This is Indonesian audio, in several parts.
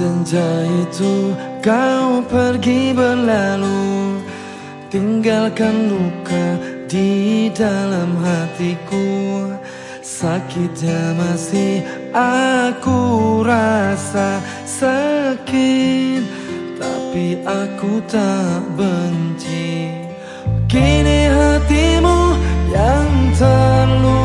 Senja itu kau pergi berlalu. Tinggalkan luka di dalam hatiku. Sakitnya masih aku rasa sakit. Tapi aku tak benci. Kini hatimu yang terluka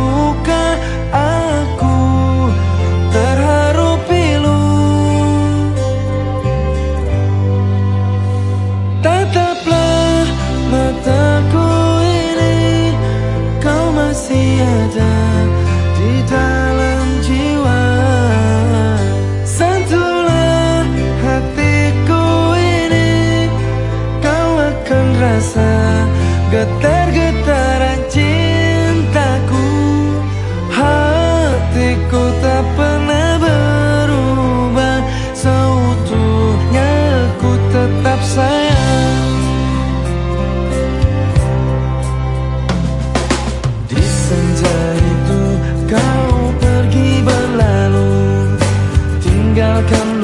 terasa getar-getaran cintaku. Hatiku tak pernah berubah Seutuhnya aku tetap sayang. Di senja itu kau pergi berlalu Tinggalkan